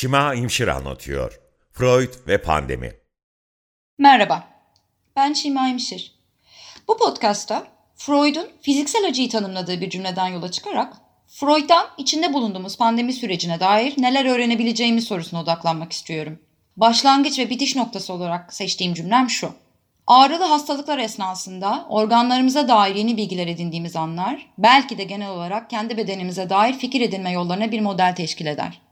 Şima İmşir anlatıyor. Freud ve pandemi. Merhaba, ben Şima İmşir. Bu podcastta Freud'un fiziksel acıyı tanımladığı bir cümleden yola çıkarak Freud'dan içinde bulunduğumuz pandemi sürecine dair neler öğrenebileceğimiz sorusuna odaklanmak istiyorum. Başlangıç ve bitiş noktası olarak seçtiğim cümlem şu. Ağrılı hastalıklar esnasında organlarımıza dair yeni bilgiler edindiğimiz anlar, belki de genel olarak kendi bedenimize dair fikir edinme yollarına bir model teşkil eder.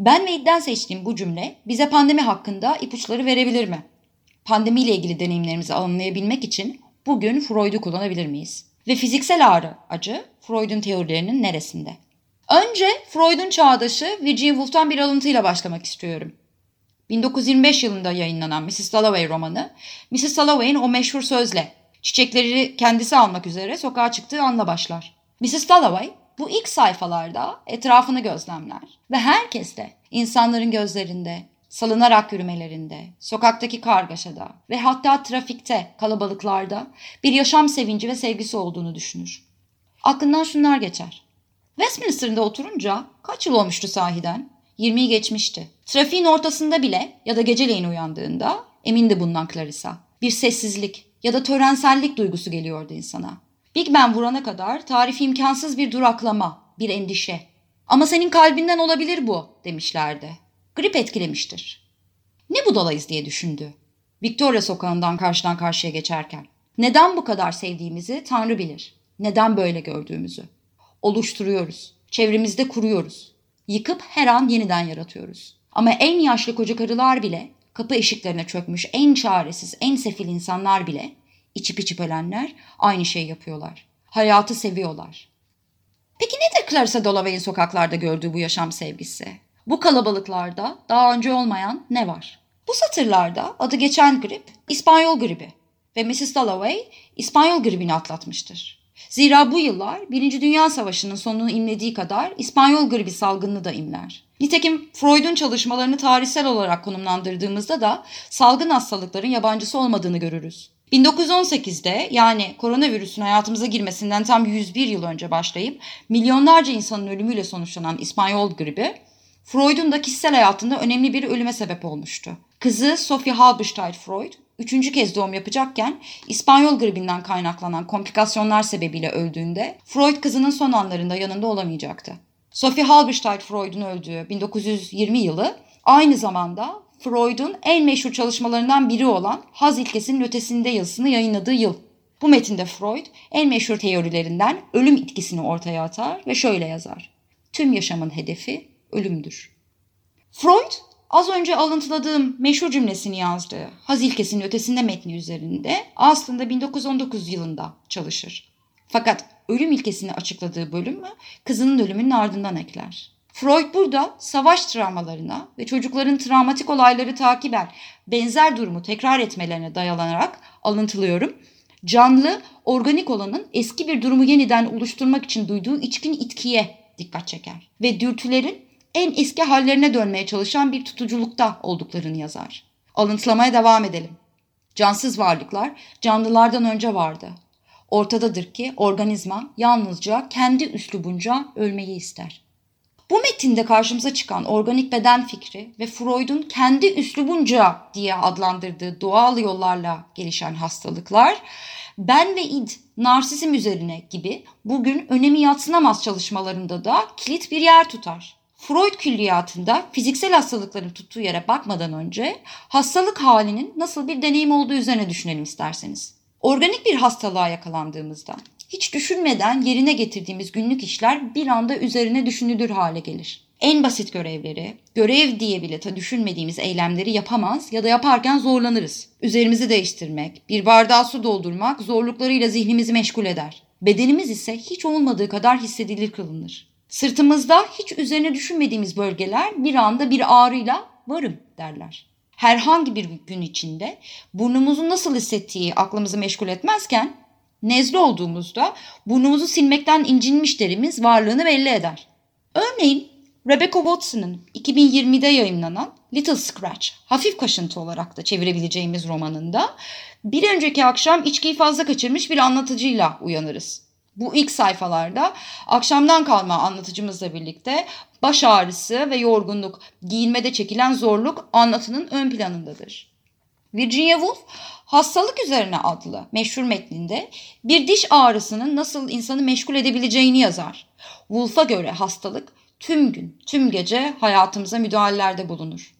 Ben ve seçtiğim bu cümle bize pandemi hakkında ipuçları verebilir mi? Pandemiyle ilgili deneyimlerimizi anlayabilmek için bugün Freud'u kullanabilir miyiz? Ve fiziksel ağrı, acı Freud'un teorilerinin neresinde? Önce Freud'un çağdaşı Virginia Woolf'tan bir alıntıyla başlamak istiyorum. 1925 yılında yayınlanan Mrs. Dalloway romanı, Mrs. Dalloway'in o meşhur sözle çiçekleri kendisi almak üzere sokağa çıktığı anla başlar. Mrs. Dalloway bu ilk sayfalarda etrafını gözlemler ve herkes de insanların gözlerinde, salınarak yürümelerinde, sokaktaki kargaşada ve hatta trafikte, kalabalıklarda bir yaşam sevinci ve sevgisi olduğunu düşünür. Aklından şunlar geçer. Westminster'da oturunca kaç yıl olmuştu sahiden? 20'yi geçmişti. Trafiğin ortasında bile ya da geceleyin uyandığında emindi bundan Clarissa. Bir sessizlik ya da törensellik duygusu geliyordu insana. Big Ben vurana kadar tarifi imkansız bir duraklama, bir endişe. Ama senin kalbinden olabilir bu demişlerdi. Grip etkilemiştir. Ne budalayız diye düşündü. Victoria sokağından karşıdan karşıya geçerken. Neden bu kadar sevdiğimizi Tanrı bilir. Neden böyle gördüğümüzü. Oluşturuyoruz. Çevremizde kuruyoruz. Yıkıp her an yeniden yaratıyoruz. Ama en yaşlı koca karılar bile, kapı eşiklerine çökmüş en çaresiz, en sefil insanlar bile, içip içip ölenler aynı şeyi yapıyorlar. Hayatı seviyorlar. Peki nedir Clarissa Dalloway'in sokaklarda gördüğü bu yaşam sevgisi? Bu kalabalıklarda daha önce olmayan ne var? Bu satırlarda adı geçen grip İspanyol gribi ve Mrs. Dalloway İspanyol gribini atlatmıştır. Zira bu yıllar Birinci Dünya Savaşı'nın sonunu imlediği kadar İspanyol gribi salgını da imler. Nitekim Freud'un çalışmalarını tarihsel olarak konumlandırdığımızda da salgın hastalıkların yabancısı olmadığını görürüz. 1918'de yani koronavirüsün hayatımıza girmesinden tam 101 yıl önce başlayıp milyonlarca insanın ölümüyle sonuçlanan İspanyol gribi Freud'un da kişisel hayatında önemli bir ölüme sebep olmuştu. Kızı Sophie Halberstadt Freud üçüncü kez doğum yapacakken İspanyol gribinden kaynaklanan komplikasyonlar sebebiyle öldüğünde Freud kızının son anlarında yanında olamayacaktı. Sophie Halberstadt Freud'un öldüğü 1920 yılı aynı zamanda Freud'un en meşhur çalışmalarından biri olan Haz ilkesinin ötesinde yazısını yayınladığı yıl. Bu metinde Freud en meşhur teorilerinden ölüm itkisini ortaya atar ve şöyle yazar. Tüm yaşamın hedefi ölümdür. Freud az önce alıntıladığım meşhur cümlesini yazdığı Haz ilkesinin ötesinde metni üzerinde aslında 1919 yılında çalışır. Fakat ölüm ilkesini açıkladığı bölümü kızının ölümünün ardından ekler. Freud burada savaş travmalarına ve çocukların travmatik olayları takiben benzer durumu tekrar etmelerine dayalanarak alıntılıyorum. Canlı, organik olanın eski bir durumu yeniden oluşturmak için duyduğu içkin itkiye dikkat çeker. Ve dürtülerin en eski hallerine dönmeye çalışan bir tutuculukta olduklarını yazar. Alıntılamaya devam edelim. Cansız varlıklar canlılardan önce vardı. Ortadadır ki organizma yalnızca kendi üslubunca ölmeyi ister. Bu metinde karşımıza çıkan organik beden fikri ve Freud'un kendi üslubunca diye adlandırdığı doğal yollarla gelişen hastalıklar Ben ve id, narsizm üzerine gibi bugün önemi yatsınamaz çalışmalarında da kilit bir yer tutar. Freud külliyatında fiziksel hastalıkların tuttuğu yere bakmadan önce hastalık halinin nasıl bir deneyim olduğu üzerine düşünelim isterseniz. Organik bir hastalığa yakalandığımızda hiç düşünmeden yerine getirdiğimiz günlük işler bir anda üzerine düşünülür hale gelir. En basit görevleri, görev diye bile ta düşünmediğimiz eylemleri yapamaz ya da yaparken zorlanırız. Üzerimizi değiştirmek, bir bardağa su doldurmak zorluklarıyla zihnimizi meşgul eder. Bedenimiz ise hiç olmadığı kadar hissedilir kılınır. Sırtımızda hiç üzerine düşünmediğimiz bölgeler bir anda bir ağrıyla varım derler. Herhangi bir gün içinde burnumuzun nasıl hissettiği aklımızı meşgul etmezken nezle olduğumuzda burnumuzu silmekten incinmiş derimiz varlığını belli eder. Örneğin Rebecca Watson'ın 2020'de yayınlanan Little Scratch, hafif kaşıntı olarak da çevirebileceğimiz romanında bir önceki akşam içkiyi fazla kaçırmış bir anlatıcıyla uyanırız. Bu ilk sayfalarda akşamdan kalma anlatıcımızla birlikte baş ağrısı ve yorgunluk, giyinmede çekilen zorluk anlatının ön planındadır. Virginia Woolf Hastalık Üzerine adlı meşhur metninde bir diş ağrısının nasıl insanı meşgul edebileceğini yazar. Woolf'a göre hastalık tüm gün, tüm gece hayatımıza müdahalelerde bulunur.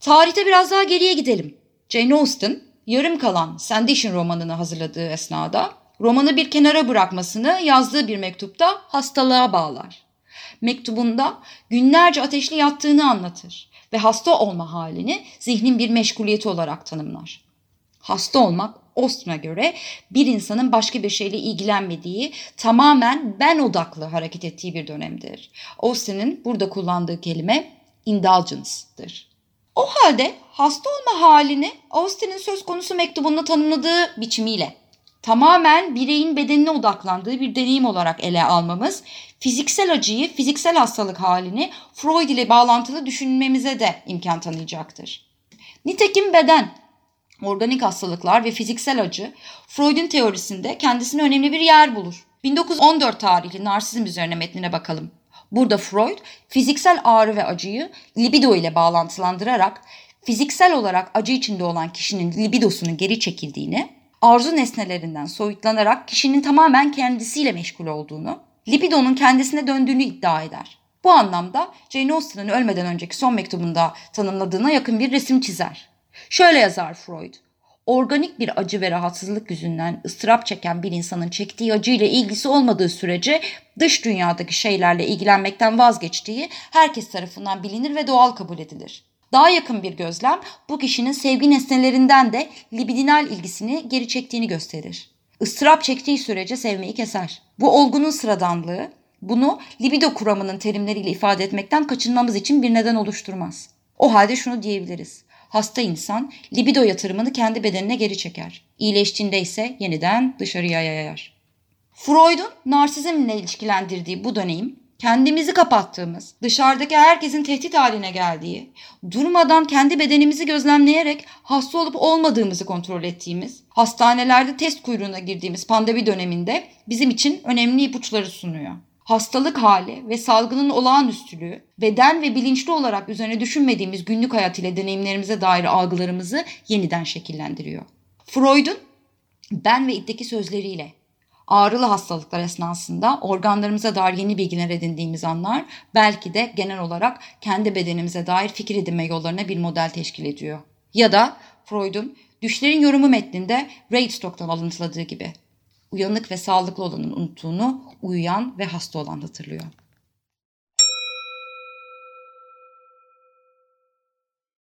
Tarihte biraz daha geriye gidelim. Jane Austen yarım kalan Sandish'in romanını hazırladığı esnada romanı bir kenara bırakmasını yazdığı bir mektupta hastalığa bağlar. Mektubunda günlerce ateşli yattığını anlatır ve hasta olma halini zihnin bir meşguliyeti olarak tanımlar. Hasta olmak Austen'a göre bir insanın başka bir şeyle ilgilenmediği, tamamen ben odaklı hareket ettiği bir dönemdir. Austen'in burada kullandığı kelime indulgence'dır. O halde hasta olma halini Austen'in söz konusu mektubunda tanımladığı biçimiyle tamamen bireyin bedenine odaklandığı bir deneyim olarak ele almamız, fiziksel acıyı, fiziksel hastalık halini Freud ile bağlantılı düşünmemize de imkan tanıyacaktır. Nitekim beden, organik hastalıklar ve fiziksel acı Freud'un teorisinde kendisine önemli bir yer bulur. 1914 tarihli narsizm üzerine metnine bakalım. Burada Freud fiziksel ağrı ve acıyı libido ile bağlantılandırarak fiziksel olarak acı içinde olan kişinin libidosunun geri çekildiğini, arzu nesnelerinden soyutlanarak kişinin tamamen kendisiyle meşgul olduğunu, libidonun kendisine döndüğünü iddia eder. Bu anlamda Jane Austen'ın ölmeden önceki son mektubunda tanımladığına yakın bir resim çizer. Şöyle yazar Freud. Organik bir acı ve rahatsızlık yüzünden ıstırap çeken bir insanın çektiği acıyla ilgisi olmadığı sürece dış dünyadaki şeylerle ilgilenmekten vazgeçtiği herkes tarafından bilinir ve doğal kabul edilir. Daha yakın bir gözlem bu kişinin sevgi nesnelerinden de libidinal ilgisini geri çektiğini gösterir. Istırap çektiği sürece sevmeyi keser. Bu olgunun sıradanlığı bunu libido kuramının terimleriyle ifade etmekten kaçınmamız için bir neden oluşturmaz. O halde şunu diyebiliriz. Hasta insan libido yatırımını kendi bedenine geri çeker. İyileştiğinde ise yeniden dışarıya yayar. Freud'un narsizmle ilişkilendirdiği bu deneyim kendimizi kapattığımız, dışarıdaki herkesin tehdit haline geldiği, durmadan kendi bedenimizi gözlemleyerek hasta olup olmadığımızı kontrol ettiğimiz, hastanelerde test kuyruğuna girdiğimiz pandemi döneminde bizim için önemli ipuçları sunuyor. Hastalık hali ve salgının olağanüstülüğü, beden ve bilinçli olarak üzerine düşünmediğimiz günlük hayat ile deneyimlerimize dair algılarımızı yeniden şekillendiriyor. Freud'un ben ve iddeki sözleriyle ağrılı hastalıklar esnasında organlarımıza dair yeni bilgiler edindiğimiz anlar belki de genel olarak kendi bedenimize dair fikir edinme yollarına bir model teşkil ediyor. Ya da Freud'un Düşlerin Yorumu metninde Reidstock'tan alıntıladığı gibi uyanık ve sağlıklı olanın unuttuğunu uyuyan ve hasta olan hatırlıyor.